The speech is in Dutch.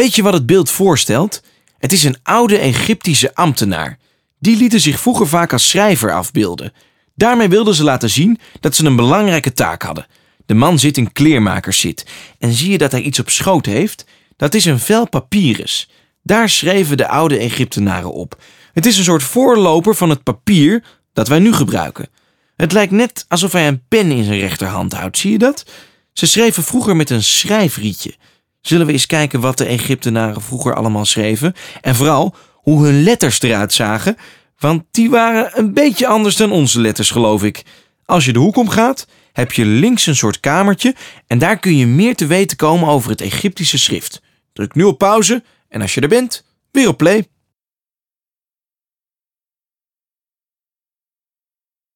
Weet je wat het beeld voorstelt? Het is een oude Egyptische ambtenaar. Die lieten zich vroeger vaak als schrijver afbeelden. Daarmee wilden ze laten zien dat ze een belangrijke taak hadden. De man zit in kleermakerszit en zie je dat hij iets op schoot heeft? Dat is een vel papyrus. Daar schreven de oude Egyptenaren op. Het is een soort voorloper van het papier dat wij nu gebruiken. Het lijkt net alsof hij een pen in zijn rechterhand houdt, zie je dat? Ze schreven vroeger met een schrijfrietje. Zullen we eens kijken wat de Egyptenaren vroeger allemaal schreven? En vooral hoe hun letters eruit zagen, want die waren een beetje anders dan onze letters, geloof ik. Als je de hoek omgaat, heb je links een soort kamertje en daar kun je meer te weten komen over het Egyptische schrift. Druk nu op pauze en als je er bent, weer op play.